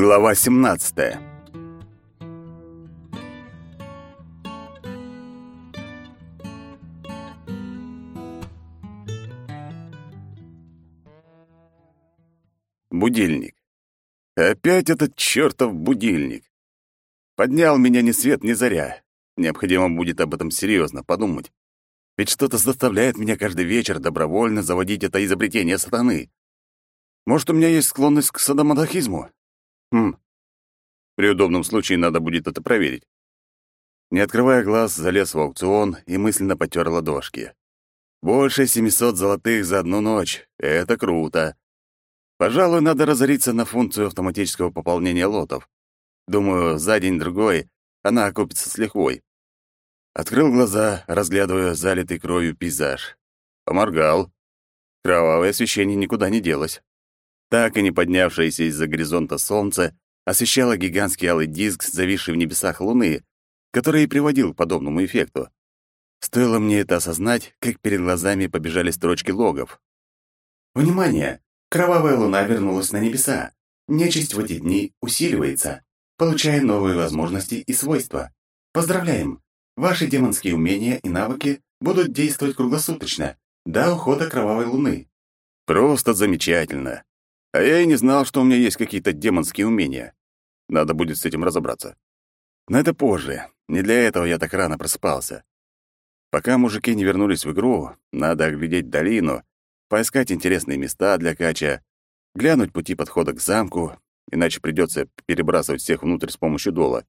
Глава 17. Будильник. Опять этот чертов будильник. Поднял меня ни свет, ни заря. Необходимо будет об этом серьезно подумать. Ведь что-то заставляет меня каждый вечер добровольно заводить это изобретение сатаны. Может, у меня есть склонность к садомазохизму? Хм. При удобном случае надо будет это проверить. Не открывая глаз, залез в аукцион и мысленно потер ладошки. Больше 700 золотых за одну ночь. Это круто. Пожалуй, надо разориться на функцию автоматического пополнения лотов. Думаю, за день-другой она окупится с лихвой. Открыл глаза, разглядывая залитый кровью пейзаж. Поморгал. Кровавое освещение никуда не делось. Так и не поднявшееся из-за горизонта солнце освещало гигантский алый диск, зависший в небесах Луны, который и приводил к подобному эффекту. Стоило мне это осознать, как перед глазами побежали строчки логов. «Внимание! Кровавая луна вернулась на небеса. Нечисть в эти дни усиливается, получая новые возможности и свойства. Поздравляем! Ваши демонские умения и навыки будут действовать круглосуточно, до ухода кровавой луны». Просто замечательно. А я и не знал, что у меня есть какие-то демонские умения. Надо будет с этим разобраться. Но это позже. Не для этого я так рано просыпался. Пока мужики не вернулись в игру, надо оглядеть долину, поискать интересные места для кача, глянуть пути подхода к замку, иначе придется перебрасывать всех внутрь с помощью дола.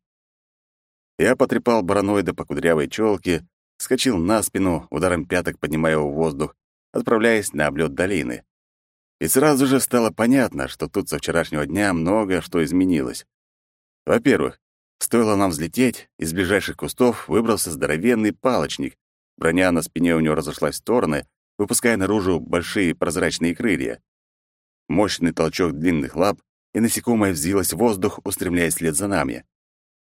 Я потрепал бараноида по кудрявой челке, скочил на спину, ударом пяток поднимая его в воздух, отправляясь на облет долины. И сразу же стало понятно, что тут со вчерашнего дня много что изменилось. Во-первых, стоило нам взлететь, из ближайших кустов выбрался здоровенный палочник. Броня на спине у него разошлась в стороны, выпуская наружу большие прозрачные крылья. Мощный толчок длинных лап, и насекомое взвилось в воздух, устремляясь вслед за нами.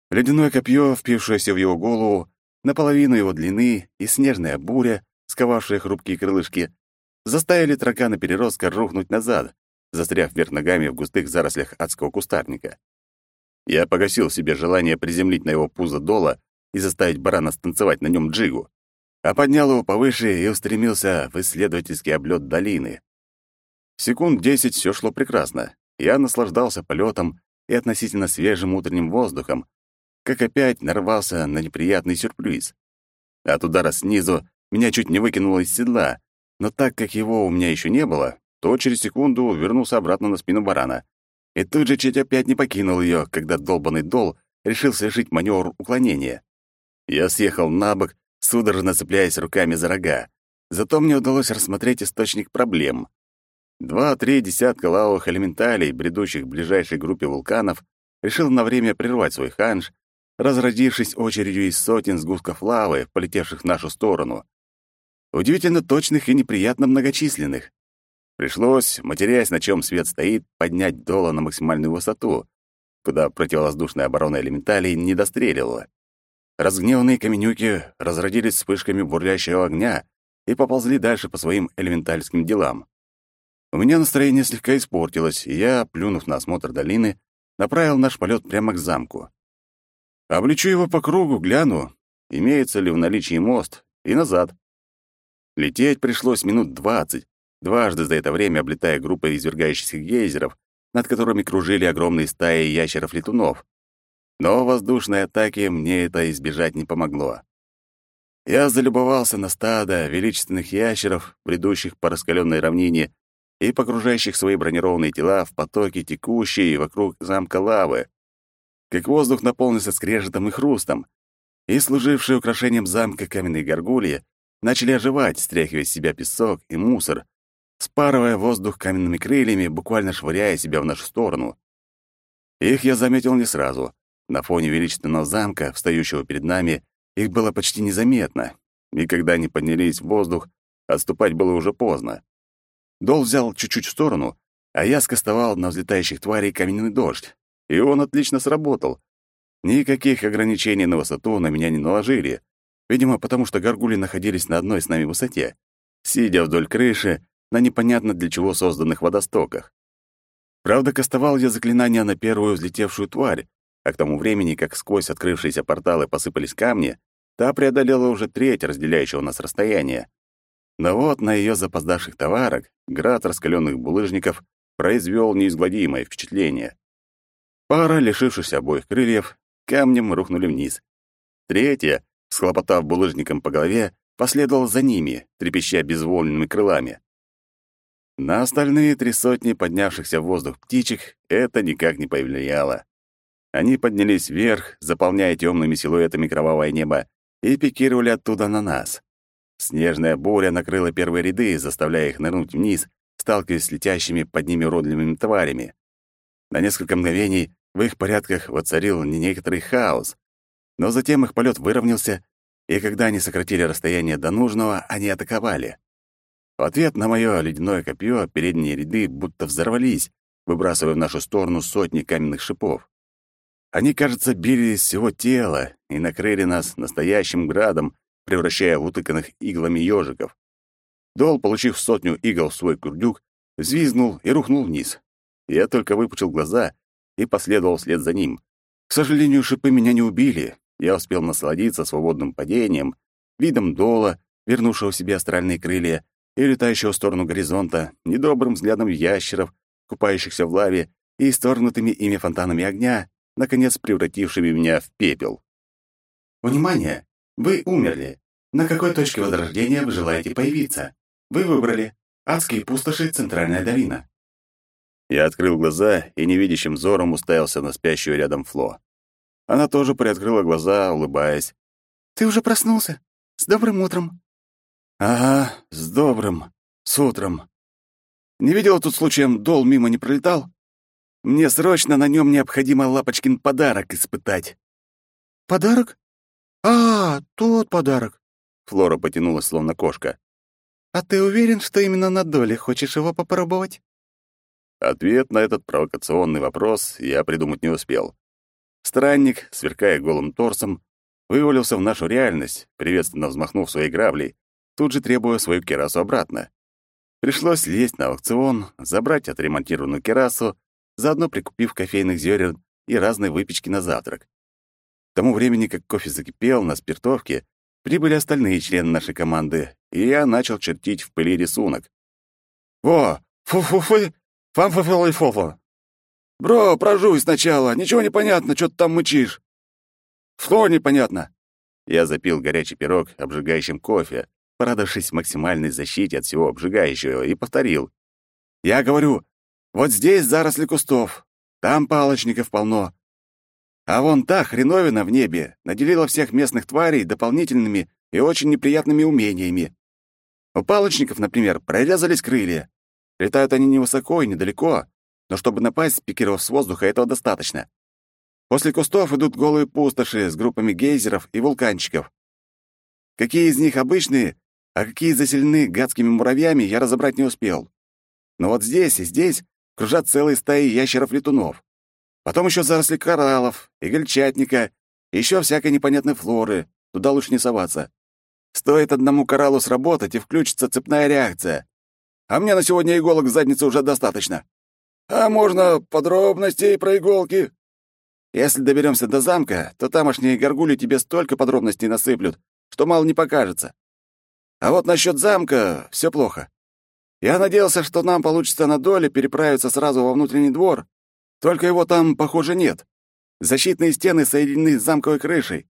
Ледяное копье, впившееся в его голову, наполовину его длины, и снежная буря, сковавшая хрупкие крылышки, заставили таракана переростка рухнуть назад, застряв вверх ногами в густых зарослях адского кустарника. Я погасил себе желание приземлить на его пузо дола и заставить барана станцевать на нем джигу, а поднял его повыше и устремился в исследовательский облет долины. Секунд десять все шло прекрасно. Я наслаждался полетом и относительно свежим утренним воздухом, как опять нарвался на неприятный сюрприз. От удара снизу меня чуть не выкинуло из седла, но так как его у меня еще не было, то через секунду вернулся обратно на спину барана. И тут же чуть опять не покинул ее, когда долбанный дол решил совершить маневр уклонения. Я съехал на бок, судорожно цепляясь руками за рога. Зато мне удалось рассмотреть источник проблем. Два-три десятка лавовых элементалей, бредущих к ближайшей группе вулканов, решил на время прервать свой ханж, разродившись очередью из сотен сгустков лавы, полетевших в нашу сторону удивительно точных и неприятно многочисленных. Пришлось, матерясь, на чем свет стоит, поднять доло на максимальную высоту, куда противовоздушная оборона элементалей не достреливала. Разгневанные каменюки разродились вспышками бурлящего огня и поползли дальше по своим элементальским делам. У меня настроение слегка испортилось, и я, плюнув на осмотр долины, направил наш полет прямо к замку. Облечу его по кругу, гляну, имеется ли в наличии мост, и назад. Лететь пришлось минут двадцать, дважды за это время облетая группой извергающихся гейзеров, над которыми кружили огромные стаи ящеров-летунов. Но воздушной атаки мне это избежать не помогло. Я залюбовался на стадо величественных ящеров, бредущих по раскаленной равнине и погружающих свои бронированные тела в потоки текущие вокруг замка лавы. Как воздух наполнился скрежетом и хрустом, и служившие украшением замка каменные горгульи начали оживать, стряхивая с себя песок и мусор, спарывая воздух каменными крыльями, буквально швыряя себя в нашу сторону. Их я заметил не сразу. На фоне величественного замка, встающего перед нами, их было почти незаметно, и когда они поднялись в воздух, отступать было уже поздно. Дол взял чуть-чуть в сторону, а я скостовал на взлетающих тварей каменный дождь, и он отлично сработал. Никаких ограничений на высоту на меня не наложили, Видимо, потому что горгули находились на одной с нами высоте, сидя вдоль крыши на непонятно для чего созданных водостоках. Правда, кастовал я заклинание на первую взлетевшую тварь, а к тому времени, как сквозь открывшиеся порталы посыпались камни, та преодолела уже треть разделяющего нас расстояния. Но вот на ее запоздавших товарок град раскаленных булыжников произвел неизгладимое впечатление. Пара, лишившихся обоих крыльев, камнем рухнули вниз. Третья, схлопотав булыжником по голове, последовала за ними, трепеща безвольными крылами. На остальные три сотни поднявшихся в воздух птичек это никак не повлияло. Они поднялись вверх, заполняя темными силуэтами кровавое небо, и пикировали оттуда на нас. Снежная буря накрыла первые ряды, заставляя их нырнуть вниз, сталкиваясь с летящими под ними уродливыми тварями. На несколько мгновений в их порядках воцарил некоторый хаос, но затем их полет выровнялся, и когда они сократили расстояние до нужного, они атаковали. В ответ на мое ледяное копье передние ряды будто взорвались, выбрасывая в нашу сторону сотни каменных шипов. Они, кажется, били из всего тела и накрыли нас настоящим градом, превращая в утыканных иглами ежиков. Дол, получив сотню игл в свой курдюк, взвизгнул и рухнул вниз. Я только выпучил глаза и последовал вслед за ним. К сожалению, шипы меня не убили. Я успел насладиться свободным падением, видом Дола, вернувшего себе астральные крылья, и летающего в сторону горизонта, недобрым взглядом ящеров, купающихся в лаве, и исторгнутыми ими фонтанами огня, наконец превратившими меня в пепел. «Внимание! Вы умерли. На какой точке возрождения вы желаете появиться? Вы выбрали адские пустоши Центральная долина. Я открыл глаза и невидящим взором уставился на спящую рядом Фло. Она тоже приоткрыла глаза, улыбаясь. «Ты уже проснулся? С добрым утром!» «Ага, с добрым. С утром. Не видела тут случаем, дол мимо не пролетал? Мне срочно на нем необходимо Лапочкин подарок испытать». «Подарок? А, тот подарок!» Флора потянулась, словно кошка. «А ты уверен, что именно на доле хочешь его попробовать?» Ответ на этот провокационный вопрос я придумать не успел. Странник, сверкая голым торсом, вывалился в нашу реальность, приветственно взмахнув своей граблей, тут же требуя свою керасу обратно. Пришлось лезть на аукцион, забрать отремонтированную керасу, заодно прикупив кофейных зерен и разной выпечки на завтрак. К тому времени, как кофе закипел на спиртовке, прибыли остальные члены нашей команды, и я начал чертить в пыли рисунок. «Во! Фу-фу-фу! Фам-фу-фу-фу-фу!» «Бро, прожуй сначала! Ничего не понятно, что ты там мычишь!» «Что непонятно?» Я запил горячий пирог обжигающим кофе, порадовавшись максимальной защите от всего обжигающего, и повторил. «Я говорю, вот здесь заросли кустов, там палочников полно, а вон та хреновина в небе наделила всех местных тварей дополнительными и очень неприятными умениями. У палочников, например, прорезались крылья. Летают они невысоко и недалеко, но чтобы напасть, спикировав с воздуха, этого достаточно. После кустов идут голые пустоши с группами гейзеров и вулканчиков. Какие из них обычные, а какие заселены гадскими муравьями, я разобрать не успел. Но вот здесь и здесь кружат целые стаи ящеров-летунов. Потом еще заросли кораллов, игольчатника, еще всякой непонятной флоры. Туда лучше не соваться. Стоит одному кораллу сработать, и включится цепная реакция. А мне на сегодня иголок в заднице уже достаточно. А можно подробностей про иголки? Если доберемся до замка, то тамошние горгули тебе столько подробностей насыплют, что мало не покажется. А вот насчет замка все плохо. Я надеялся, что нам получится на доле переправиться сразу во внутренний двор, только его там, похоже, нет. Защитные стены соединены с замковой крышей,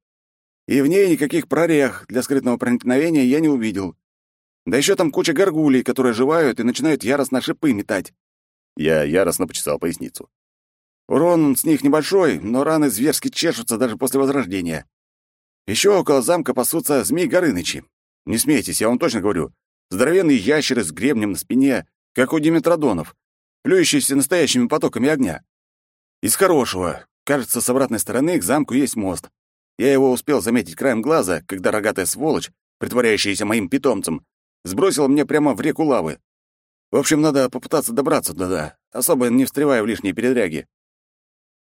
и в ней никаких прорех для скрытного проникновения я не увидел. Да еще там куча горгулей, которые оживают и начинают яростно шипы метать. Я яростно почесал поясницу. Урон с них небольшой, но раны зверски чешутся даже после возрождения. Еще около замка пасутся змеи Горынычи. Не смейтесь, я вам точно говорю. Здоровенные ящеры с гребнем на спине, как у диметродонов, плюющиеся настоящими потоками огня. Из хорошего. Кажется, с обратной стороны к замку есть мост. Я его успел заметить краем глаза, когда рогатая сволочь, притворяющаяся моим питомцем, сбросила мне прямо в реку лавы. В общем, надо попытаться добраться туда, особо не встревая в лишние передряги.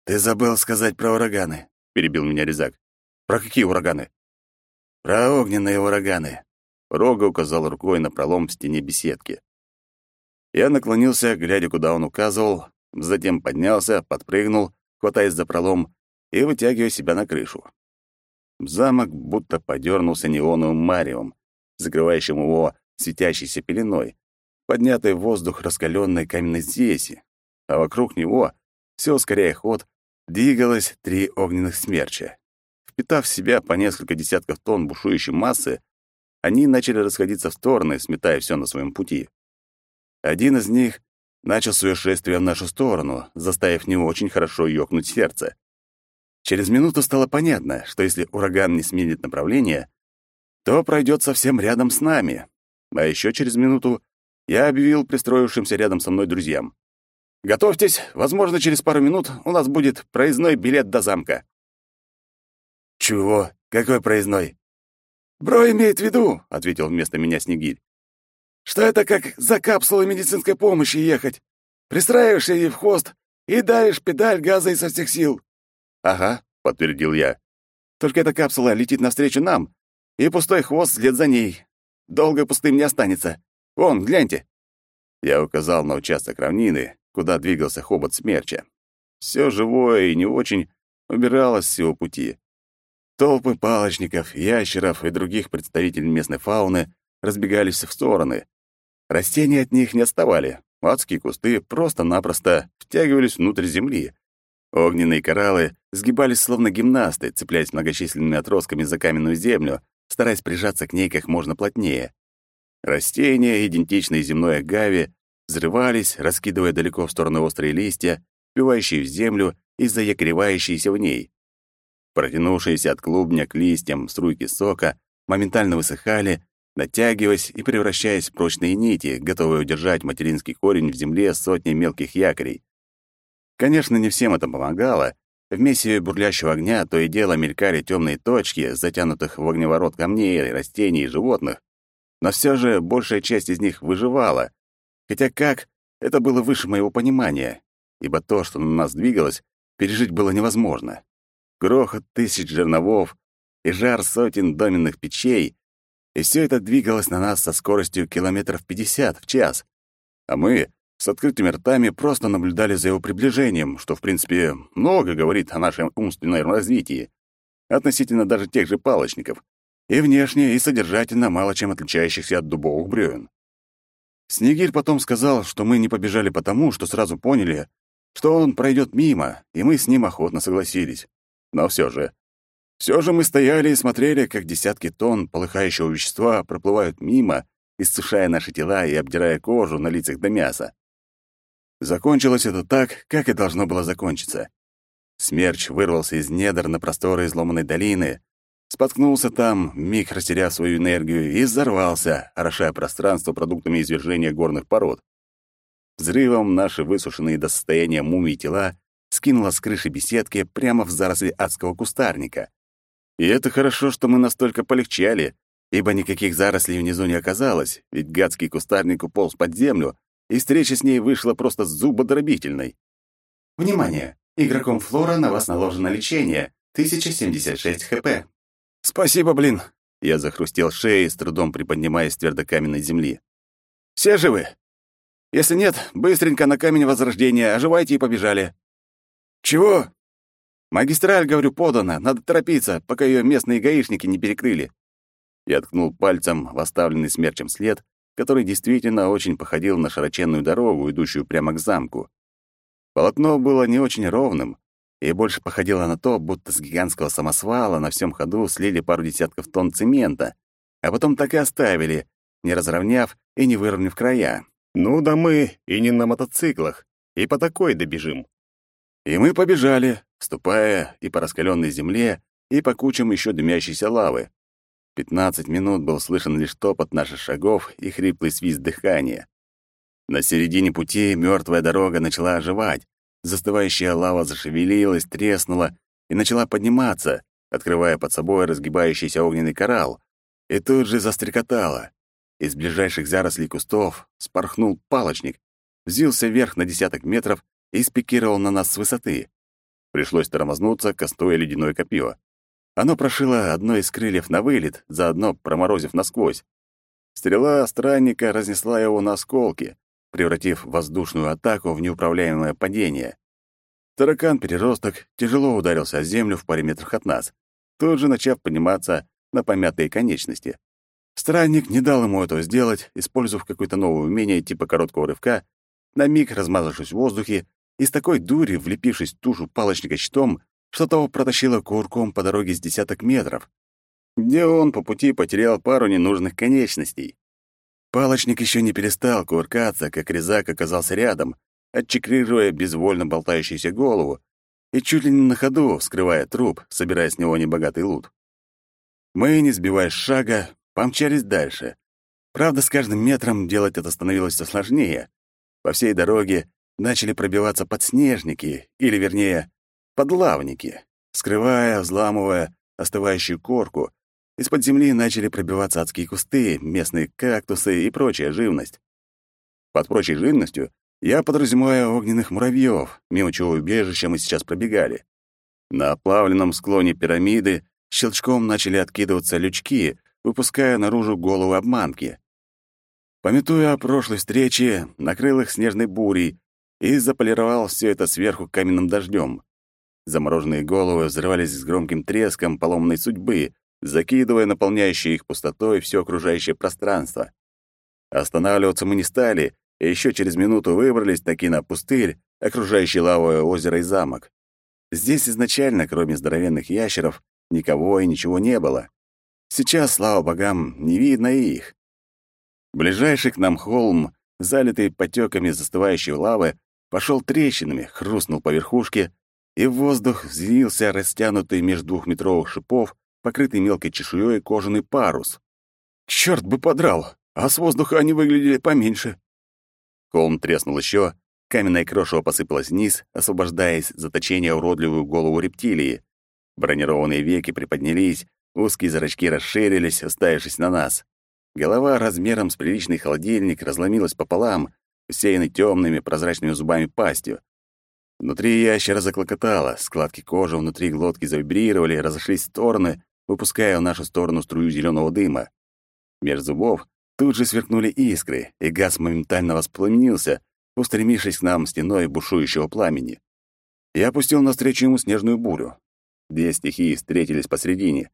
«Ты забыл сказать про ураганы», — перебил меня Резак. «Про какие ураганы?» «Про огненные ураганы». Рога указал рукой на пролом в стене беседки. Я наклонился, глядя, куда он указывал, затем поднялся, подпрыгнул, хватаясь за пролом и вытягивая себя на крышу. Замок будто подернулся неоновым мариум, закрывающим его светящейся пеленой, поднятой в воздух раскаленной каменной смеси, а вокруг него, все ускоряя ход, двигалось три огненных смерча. Впитав в себя по несколько десятков тонн бушующей массы, они начали расходиться в стороны, сметая все на своем пути. Один из них начал свое шествие в нашу сторону, заставив него очень хорошо ёкнуть сердце. Через минуту стало понятно, что если ураган не сменит направление, то пройдет совсем рядом с нами. А еще через минуту я объявил пристроившимся рядом со мной друзьям. «Готовьтесь, возможно, через пару минут у нас будет проездной билет до замка». «Чего? Какой проездной?» «Бро имеет в виду», — ответил вместо меня Снегирь, «что это как за капсулой медицинской помощи ехать. Пристраиваешься ей в хвост и давишь педаль газа изо всех сил. «Ага», — подтвердил я. «Только эта капсула летит навстречу нам, и пустой хвост след за ней. Долго пустым не останется. Вон, гляньте». Я указал на участок равнины, куда двигался хобот смерча. Все живое и не очень убиралось с его пути. Толпы палочников, ящеров и других представителей местной фауны разбегались в стороны. Растения от них не отставали. Адские кусты просто-напросто втягивались внутрь земли, Огненные кораллы сгибались словно гимнасты, цепляясь многочисленными отростками за каменную землю, стараясь прижаться к ней как можно плотнее. Растения, идентичные земной агаве, взрывались, раскидывая далеко в стороны острые листья, впивающие в землю и заякоревающиеся в ней. Протянувшиеся от клубня к листьям струйки сока моментально высыхали, натягиваясь и превращаясь в прочные нити, готовые удержать материнский корень в земле сотни мелких якорей. Конечно, не всем это помогало. В месиве бурлящего огня то и дело мелькали темные точки, затянутых в огневорот камней, растений и животных. Но все же большая часть из них выживала. Хотя как, это было выше моего понимания, ибо то, что на нас двигалось, пережить было невозможно. Грохот тысяч жерновов и жар сотен доменных печей, и все это двигалось на нас со скоростью километров пятьдесят в час. А мы с открытыми ртами просто наблюдали за его приближением, что, в принципе, много говорит о нашем умственном развитии, относительно даже тех же палочников, и внешне, и содержательно мало чем отличающихся от дубовых бревен. Снегирь потом сказал, что мы не побежали потому, что сразу поняли, что он пройдет мимо, и мы с ним охотно согласились. Но все же... Все же мы стояли и смотрели, как десятки тонн полыхающего вещества проплывают мимо, иссушая наши тела и обдирая кожу на лицах до мяса. Закончилось это так, как и должно было закончиться. Смерч вырвался из недр на просторы изломанной долины, споткнулся там, миг растеряв свою энергию, и взорвался, орошая пространство продуктами извержения горных пород. Взрывом наши высушенные до состояния мумий тела скинуло с крыши беседки прямо в заросли адского кустарника. И это хорошо, что мы настолько полегчали, ибо никаких зарослей внизу не оказалось, ведь гадский кустарник уполз под землю, и встреча с ней вышла просто зубодробительной. Внимание! Игроком Флора на вас наложено лечение. 1076 хп. Спасибо, блин. Я захрустел шеей, с трудом приподнимаясь с твердокаменной земли. Все живы? Если нет, быстренько на камень возрождения, оживайте и побежали. Чего? Магистраль, говорю, подана. Надо торопиться, пока ее местные гаишники не перекрыли. Я ткнул пальцем в оставленный смерчем след который действительно очень походил на широченную дорогу, идущую прямо к замку. Полотно было не очень ровным и больше походило на то, будто с гигантского самосвала на всем ходу слили пару десятков тонн цемента, а потом так и оставили, не разровняв и не выровняв края. Ну да мы и не на мотоциклах, и по такой добежим. И мы побежали, ступая и по раскаленной земле, и по кучам еще дымящейся лавы. Пятнадцать минут был слышен лишь топот наших шагов и хриплый свист дыхания. На середине пути мертвая дорога начала оживать. Застывающая лава зашевелилась, треснула и начала подниматься, открывая под собой разгибающийся огненный коралл. И тут же застрекотала. Из ближайших зарослей кустов спорхнул палочник, взвился вверх на десяток метров и спикировал на нас с высоты. Пришлось тормознуться, кастуя ледяное копье. Оно прошило одно из крыльев на вылет, заодно проморозив насквозь. Стрела странника разнесла его на осколки, превратив воздушную атаку в неуправляемое падение. Таракан-переросток тяжело ударился о землю в паре метрах от нас, тут же начав подниматься на помятые конечности. Странник не дал ему этого сделать, использовав какое-то новое умение типа короткого рывка, на миг размазавшись в воздухе и с такой дури, влепившись в тушу палочника щитом, что того протащило курком по дороге с десяток метров, где он по пути потерял пару ненужных конечностей. Палочник еще не перестал кувыркаться, как резак оказался рядом, отчекрируя безвольно болтающуюся голову и чуть ли не на ходу вскрывая труп, собирая с него небогатый лут. Мы, не сбивая шага, помчались дальше. Правда, с каждым метром делать это становилось все сложнее. По всей дороге начали пробиваться подснежники, или, вернее, подлавники. Скрывая, взламывая остывающую корку, из-под земли начали пробиваться адские кусты, местные кактусы и прочая живность. Под прочей живностью я подразумеваю огненных муравьев, мимо чего убежища мы сейчас пробегали. На оплавленном склоне пирамиды щелчком начали откидываться лючки, выпуская наружу головы обманки. Пометуя о прошлой встрече, накрыл их снежной бурей и заполировал все это сверху каменным дождем. Замороженные головы взрывались с громким треском поломанной судьбы, закидывая наполняющее их пустотой все окружающее пространство. Останавливаться мы не стали, и еще через минуту выбрались таки на пустырь, окружающий лавовое озеро и замок. Здесь изначально, кроме здоровенных ящеров, никого и ничего не было. Сейчас, слава богам, не видно их. Ближайший к нам холм, залитый потеками застывающей лавы, пошел трещинами, хрустнул по верхушке, и воздух взвился растянутый между двухметровых шипов покрытый мелкой чешуей кожаный парус. Черт бы подрал, а с воздуха они выглядели поменьше. Холм треснул еще, каменная крошево посыпалась вниз, освобождаясь заточения уродливую голову рептилии. Бронированные веки приподнялись, узкие зрачки расширились, уставившись на нас. Голова размером с приличный холодильник разломилась пополам, усеянной темными прозрачными зубами пастью. Внутри ящера заклокотало, складки кожи внутри глотки завибрировали, разошлись стороны, выпуская в нашу сторону струю зеленого дыма. Меж зубов тут же сверкнули искры, и газ моментально воспламенился, устремившись к нам стеной бушующего пламени. Я опустил навстречу ему снежную бурю. Две стихии встретились посредине.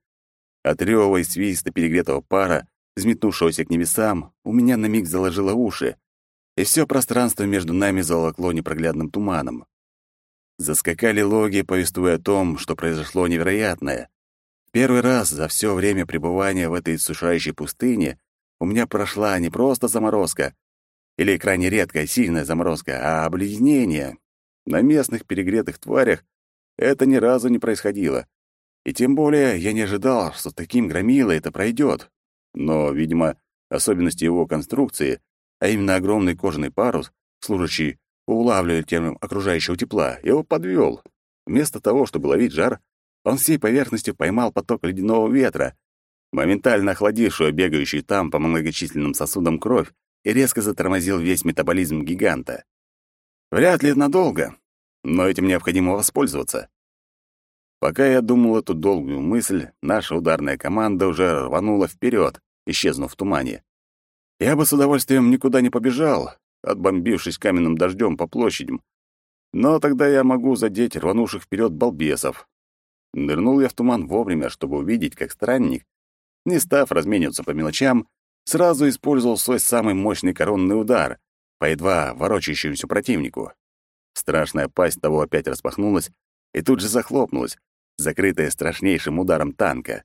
От рёва и свиста перегретого пара, взметнувшегося к небесам, у меня на миг заложило уши, и все пространство между нами заволокло непроглядным туманом. Заскакали логи, повествуя о том, что произошло невероятное. Первый раз за все время пребывания в этой сушающей пустыне у меня прошла не просто заморозка, или крайне редкая сильная заморозка, а обледенение. На местных перегретых тварях это ни разу не происходило. И тем более я не ожидал, что таким громилой это пройдет. Но, видимо, особенности его конструкции, а именно огромный кожаный парус, служащий улавливателем окружающего тепла, его подвел. Вместо того, чтобы ловить жар, он всей поверхностью поймал поток ледяного ветра, моментально охладившего бегающую там по многочисленным сосудам кровь и резко затормозил весь метаболизм гиганта. Вряд ли надолго, но этим необходимо воспользоваться. Пока я думал эту долгую мысль, наша ударная команда уже рванула вперед, исчезнув в тумане. Я бы с удовольствием никуда не побежал, отбомбившись каменным дождем по площадям, но тогда я могу задеть рванувших вперед балбесов, Нырнул я в туман вовремя, чтобы увидеть, как странник, не став размениваться по мелочам, сразу использовал свой самый мощный коронный удар по едва ворочающемуся противнику. Страшная пасть того опять распахнулась и тут же захлопнулась, закрытая страшнейшим ударом танка.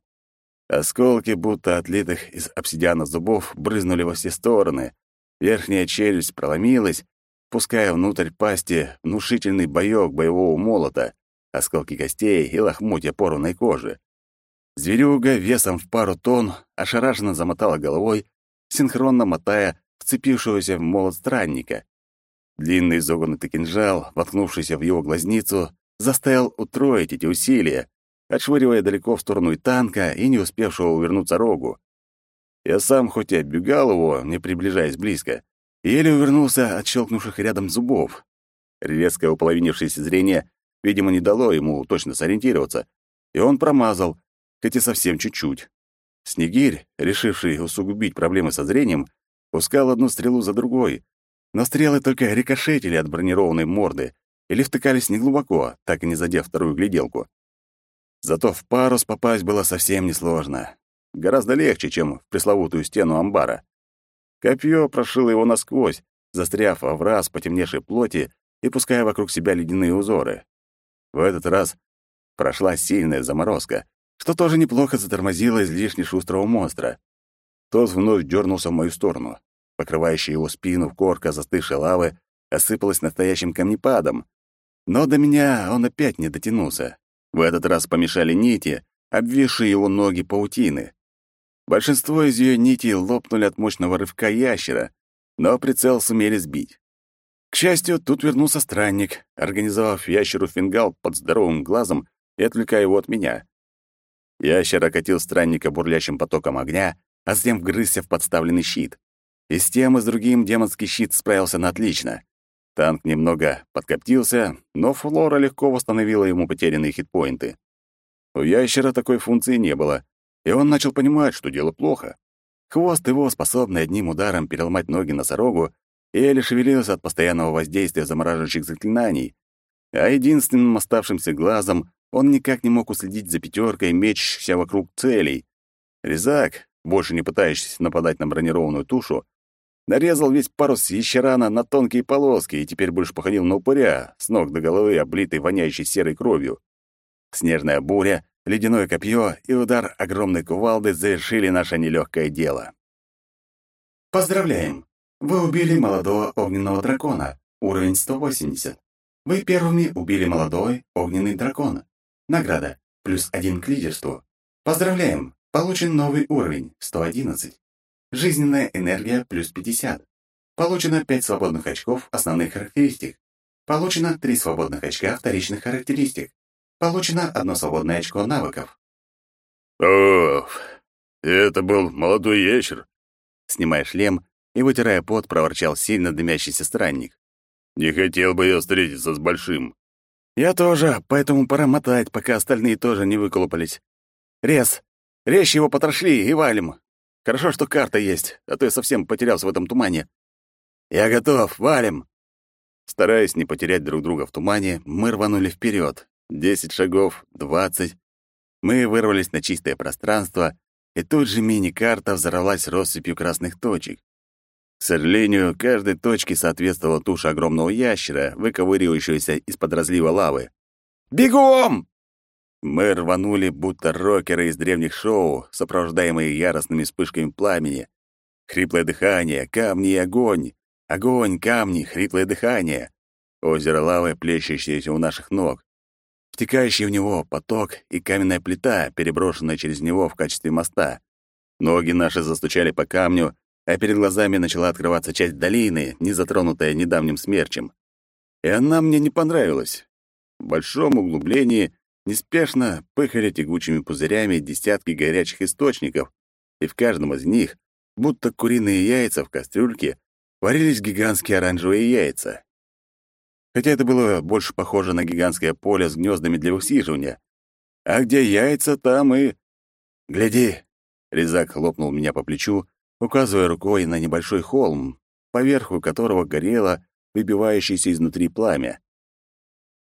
Осколки, будто отлитых из обсидиана зубов, брызнули во все стороны. Верхняя челюсть проломилась, пуская внутрь пасти внушительный боёк боевого молота, осколки костей и лохмотья порванной кожи. Зверюга весом в пару тонн ошарашенно замотала головой, синхронно мотая вцепившегося в молот странника. Длинный изогнутый кинжал, воткнувшийся в его глазницу, заставил утроить эти усилия, отшвыривая далеко в сторону и танка, и не успевшего увернуться рогу. Я сам хоть и оббегал его, не приближаясь близко, еле увернулся от щелкнувших рядом зубов. Резко уполовинившееся зрение видимо, не дало ему точно сориентироваться, и он промазал, хоть и совсем чуть-чуть. Снегирь, решивший усугубить проблемы со зрением, пускал одну стрелу за другой, но стрелы только рикошетили от бронированной морды или втыкались неглубоко, так и не задев вторую гляделку. Зато в парус попасть было совсем несложно. Гораздо легче, чем в пресловутую стену амбара. Копье прошило его насквозь, застряв в раз потемневшей плоти и пуская вокруг себя ледяные узоры. В этот раз прошла сильная заморозка, что тоже неплохо затормозило излишне шустрого монстра. Тот вновь дернулся в мою сторону. Покрывающая его спину корка застывшей лавы осыпалась настоящим камнепадом. Но до меня он опять не дотянулся. В этот раз помешали нити, обвившие его ноги паутины. Большинство из ее нитей лопнули от мощного рывка ящера, но прицел сумели сбить. К счастью, тут вернулся странник, организовав ящеру фингал под здоровым глазом и отвлекая его от меня. Ящер окатил странника бурлящим потоком огня, а затем вгрызся в подставленный щит. И с тем, и с другим демонский щит справился на отлично. Танк немного подкоптился, но Флора легко восстановила ему потерянные хитпоинты. У ящера такой функции не было, и он начал понимать, что дело плохо. Хвост его, способный одним ударом переломать ноги носорогу, еле шевелился от постоянного воздействия замораживающих заклинаний, а единственным оставшимся глазом он никак не мог уследить за пятеркой, мечущихся вокруг целей. Резак, больше не пытающийся нападать на бронированную тушу, нарезал весь парус ящерана на тонкие полоски и теперь больше походил на упыря, с ног до головы облитый воняющей серой кровью. Снежная буря, ледяное копье и удар огромной кувалды завершили наше нелегкое дело. Поздравляем! Вы убили молодого огненного дракона, уровень 180. Вы первыми убили молодой огненный дракон. Награда. Плюс один к лидерству. Поздравляем! Получен новый уровень, 111. Жизненная энергия плюс 50. Получено 5 свободных очков основных характеристик. Получено 3 свободных очка вторичных характеристик. Получено одно свободное очко навыков. Оф, это был молодой ящер. Снимая шлем и вытирая пот, проворчал сильно дымящийся странник. Не хотел бы я встретиться с большим. Я тоже, поэтому пора мотать, пока остальные тоже не выколупались. Рез, режь его потрошли и валим. Хорошо, что карта есть, а то я совсем потерялся в этом тумане. Я готов, валим. Стараясь не потерять друг друга в тумане, мы рванули вперед. Десять шагов, двадцать. Мы вырвались на чистое пространство, и тут же мини-карта взорвалась россыпью красных точек. К сожалению, каждой точке соответствовала туша огромного ящера, выковыривающегося из-под разлива лавы. «Бегом!» Мы рванули, будто рокеры из древних шоу, сопровождаемые яростными вспышками пламени. Хриплое дыхание, камни и огонь. Огонь, камни, хриплое дыхание. Озеро лавы, плещущееся у наших ног. Втекающий в него поток и каменная плита, переброшенная через него в качестве моста. Ноги наши застучали по камню, а перед глазами начала открываться часть долины, не затронутая недавним смерчем. И она мне не понравилась. В большом углублении неспешно пыхали тягучими пузырями десятки горячих источников, и в каждом из них, будто куриные яйца в кастрюльке, варились гигантские оранжевые яйца. Хотя это было больше похоже на гигантское поле с гнездами для высиживания. А где яйца, там и... «Гляди!» — Резак хлопнул меня по плечу, указывая рукой на небольшой холм, поверху которого горело выбивающееся изнутри пламя.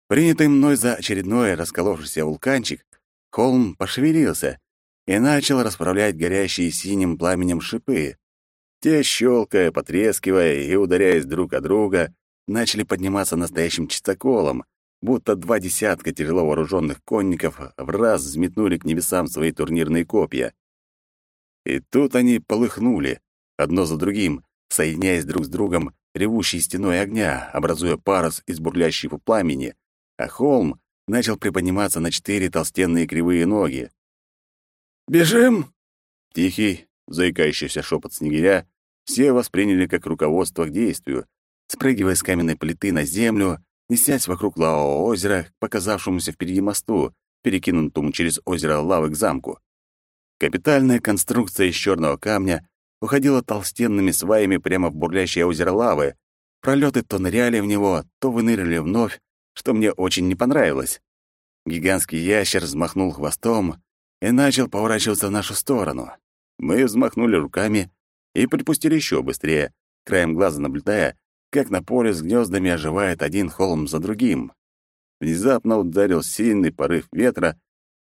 Принятый мной за очередной расколовшийся вулканчик, холм пошевелился и начал расправлять горящие синим пламенем шипы. Те, щелкая, потрескивая и ударяясь друг о друга, начали подниматься настоящим чистоколом, будто два десятка тяжело вооруженных конников в раз взметнули к небесам свои турнирные копья. И тут они полыхнули, одно за другим, соединяясь друг с другом ревущей стеной огня, образуя парус из бурлящего пламени, а холм начал приподниматься на четыре толстенные кривые ноги. «Бежим!» Тихий, заикающийся шепот снегиря все восприняли как руководство к действию, спрыгивая с каменной плиты на землю, несясь вокруг лавового озера к показавшемуся впереди мосту, перекинутому через озеро лавы к замку. Капитальная конструкция из черного камня уходила толстенными сваями прямо в бурлящее озеро лавы. Пролеты то ныряли в него, то выныривали вновь, что мне очень не понравилось. Гигантский ящер взмахнул хвостом и начал поворачиваться в нашу сторону. Мы взмахнули руками и припустили еще быстрее, краем глаза наблюдая, как на поле с гнездами оживает один холм за другим. Внезапно ударил сильный порыв ветра,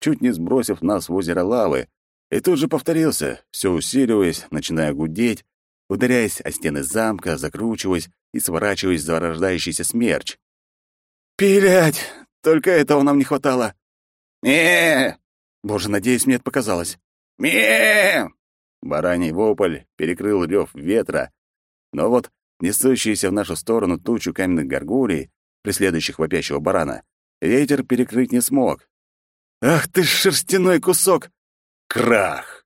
чуть не сбросив нас в озеро лавы, и тут же повторился, все усиливаясь, начиная гудеть, ударяясь о стены замка, закручиваясь и сворачиваясь за рождающийся смерч. «Пилять! Только этого нам не хватало!» «Ме!» Боже, надеюсь, мне это показалось. «Ме!» Бараний вопль перекрыл рев ветра, но вот несущиеся в нашу сторону тучу каменных горгулей, преследующих вопящего барана, ветер перекрыть не смог. «Ах ты шерстяной кусок!» Крах!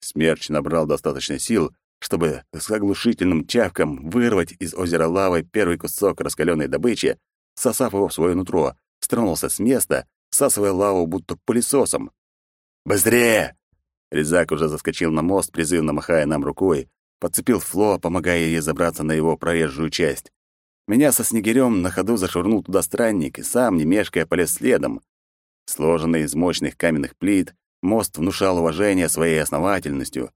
Смерч набрал достаточно сил, чтобы с оглушительным чавком вырвать из озера лавы первый кусок раскаленной добычи, сосав его в свое нутро, стронулся с места, всасывая лаву будто пылесосом. «Быстрее!» Резак уже заскочил на мост, призывно махая нам рукой, подцепил Фло, помогая ей забраться на его проезжую часть. Меня со снегирем на ходу зашвырнул туда странник и сам, не мешкая, полез следом. Сложенный из мощных каменных плит, мост внушал уважение своей основательностью,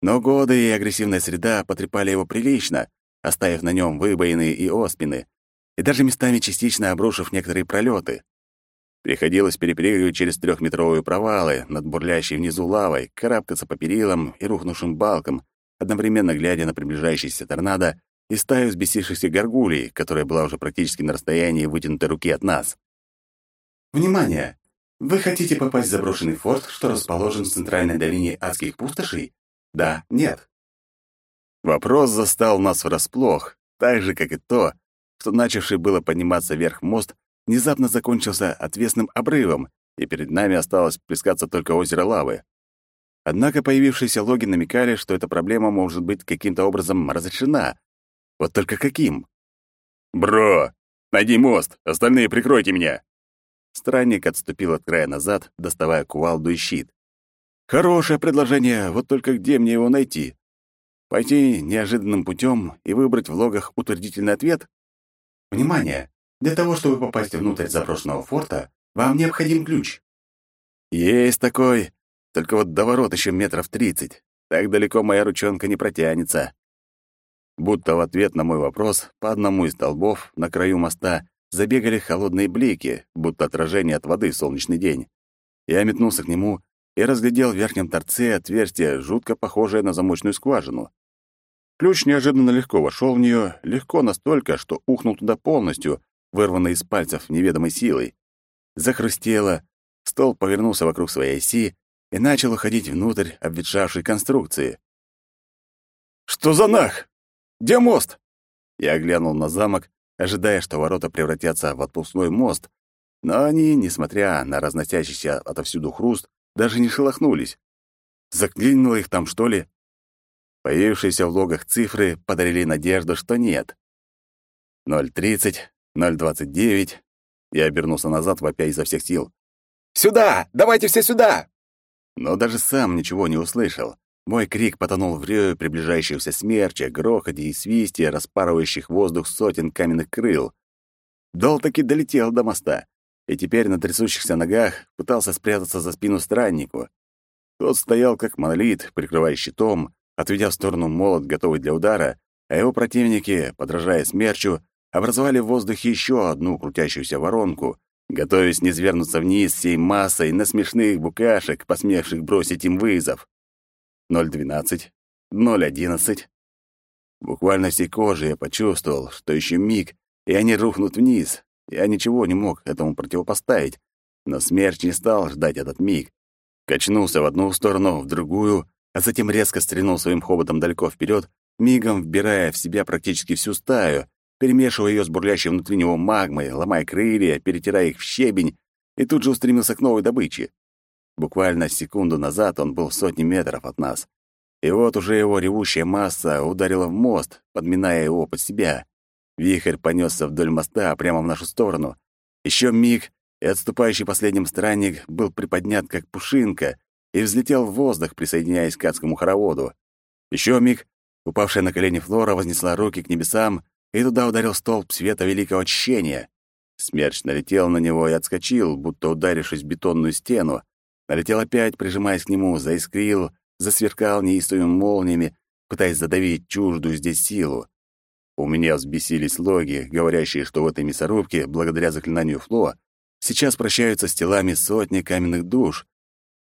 но годы и агрессивная среда потрепали его прилично, оставив на нем выбоины и оспины, и даже местами частично обрушив некоторые пролеты. Приходилось перепрыгивать через трехметровые провалы над бурлящей внизу лавой, карабкаться по перилам и рухнувшим балкам, одновременно глядя на приближающийся торнадо и стаю взбесившихся горгулей, которая была уже практически на расстоянии вытянутой руки от нас. «Внимание! Вы хотите попасть в заброшенный форт, что расположен в центральной долине адских пустошей? Да, нет?» Вопрос застал нас врасплох, так же, как и то, что начавший было подниматься вверх мост внезапно закончился отвесным обрывом, и перед нами осталось плескаться только озеро лавы. Однако появившиеся логи намекали, что эта проблема может быть каким-то образом разрешена. Вот только каким? «Бро, найди мост, остальные прикройте меня!» Странник отступил от края назад, доставая кувалду и щит. «Хорошее предложение, вот только где мне его найти? Пойти неожиданным путем и выбрать в логах утвердительный ответ? Внимание! Для того, чтобы попасть внутрь заброшенного форта, вам необходим ключ. Есть такой, только вот до ворот еще метров тридцать. Так далеко моя ручонка не протянется. Будто в ответ на мой вопрос по одному из столбов на краю моста забегали холодные блики, будто отражение от воды в солнечный день. Я метнулся к нему и разглядел в верхнем торце отверстие, жутко похожее на замочную скважину. Ключ неожиданно легко вошел в нее, легко настолько, что ухнул туда полностью, вырванный из пальцев неведомой силой. Захрустело, стол повернулся вокруг своей оси и начал уходить внутрь обветшавшей конструкции. «Что за нах? Где мост?» Я глянул на замок, ожидая, что ворота превратятся в отпускной мост, но они, несмотря на разносящийся отовсюду хруст, даже не шелохнулись. Заклинило их там, что ли? Появившиеся в логах цифры подарили надежду, что нет. 0.30, 0.29. Я обернулся назад, вопя изо всех сил. «Сюда! Давайте все сюда!» Но даже сам ничего не услышал. Мой крик потонул в рёве приближающихся смерча, грохоте и свисте, распарывающих воздух сотен каменных крыл. Дол таки долетел до моста, и теперь на трясущихся ногах пытался спрятаться за спину страннику. Тот стоял как монолит, прикрывая щитом, отведя в сторону молот, готовый для удара, а его противники, подражая смерчу, образовали в воздухе еще одну крутящуюся воронку, готовясь низвергнуться вниз всей массой на смешных букашек, посмевших бросить им вызов. 0.12, 0.11. Буквально всей кожей я почувствовал, что еще миг, и они рухнут вниз. Я ничего не мог этому противопоставить, но смерть не стал ждать этот миг. Качнулся в одну сторону, в другую, а затем резко стрянул своим хоботом далеко вперед, мигом вбирая в себя практически всю стаю, перемешивая ее с бурлящей внутри него магмой, ломая крылья, перетирая их в щебень, и тут же устремился к новой добыче. Буквально секунду назад он был в сотни метров от нас. И вот уже его ревущая масса ударила в мост, подминая его под себя. Вихрь понесся вдоль моста прямо в нашу сторону. Еще миг, и отступающий последним странник был приподнят, как пушинка, и взлетел в воздух, присоединяясь к адскому хороводу. Еще миг, упавшая на колени Флора вознесла руки к небесам, и туда ударил столб света великого очищения. Смерч налетел на него и отскочил, будто ударившись в бетонную стену. Налетел опять, прижимаясь к нему, заискрил, засверкал неистовыми молниями, пытаясь задавить чуждую здесь силу. У меня взбесились логи, говорящие, что в этой мясорубке, благодаря заклинанию Фло, сейчас прощаются с телами сотни каменных душ.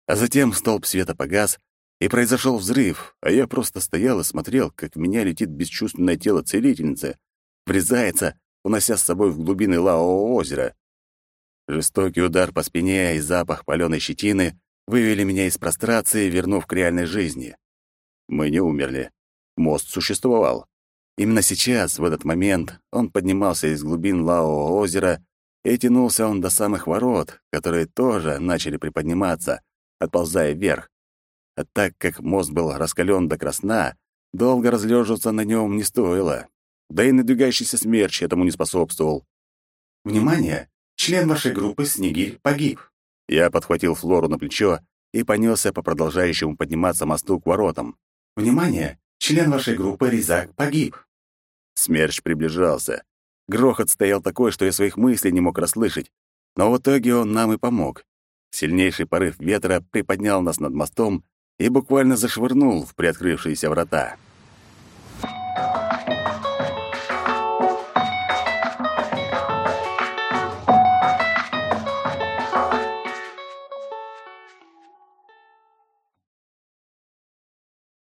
А затем столб света погас, и произошел взрыв, а я просто стоял и смотрел, как в меня летит бесчувственное тело целительницы, врезается, унося с собой в глубины лавового озера. Жестокий удар по спине и запах паленой щетины вывели меня из прострации, вернув к реальной жизни. Мы не умерли. Мост существовал. Именно сейчас, в этот момент, он поднимался из глубин лавового озера, и тянулся он до самых ворот, которые тоже начали приподниматься, отползая вверх. А так как мост был раскален до красна, долго разлеживаться на нем не стоило. Да и надвигающийся смерч этому не способствовал. «Внимание! Член вашей группы Снегирь погиб!» Я подхватил Флору на плечо и понесся по продолжающему подниматься мосту к воротам. «Внимание! Член вашей группы Резак погиб!» Смерч приближался. Грохот стоял такой, что я своих мыслей не мог расслышать. Но в итоге он нам и помог. Сильнейший порыв ветра приподнял нас над мостом и буквально зашвырнул в приоткрывшиеся врата.